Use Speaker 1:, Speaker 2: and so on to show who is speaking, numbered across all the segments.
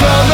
Speaker 1: from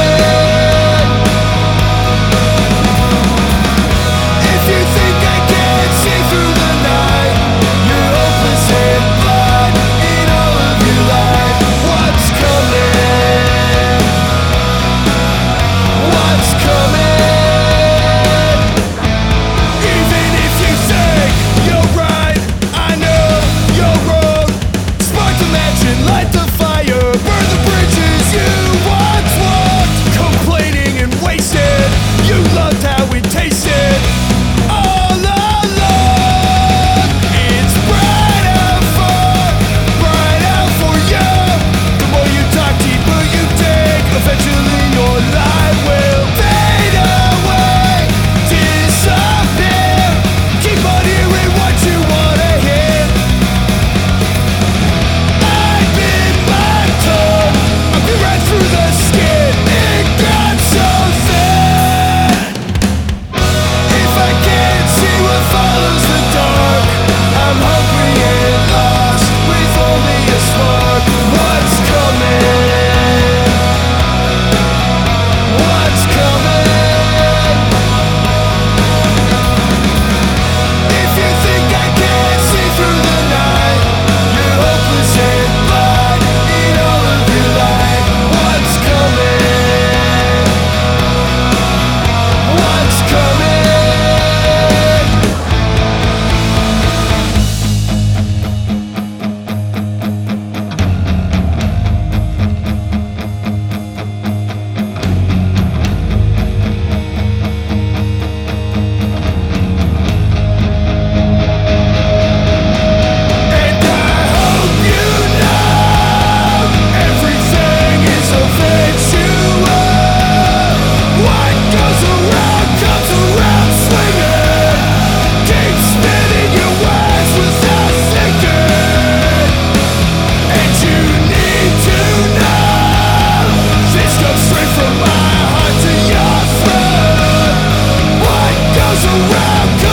Speaker 1: So around